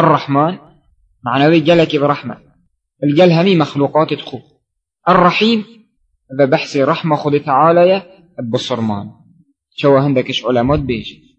الرحمن معنوي جلك برحمة. الجل همي مخلوقات تخو. الرحيم هذا بحث رحمة خد تعالى بصرمان شو عندك علامات بيجي